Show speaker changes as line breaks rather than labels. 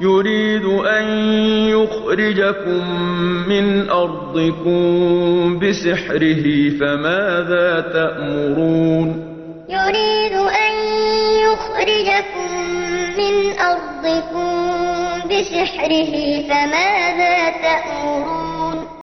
يريد أن يخرجكم من أرضكم بسحره فماذا تأمرون؟
يريد أن يخرجكم من أرضكم بسحره فماذا تأمرون؟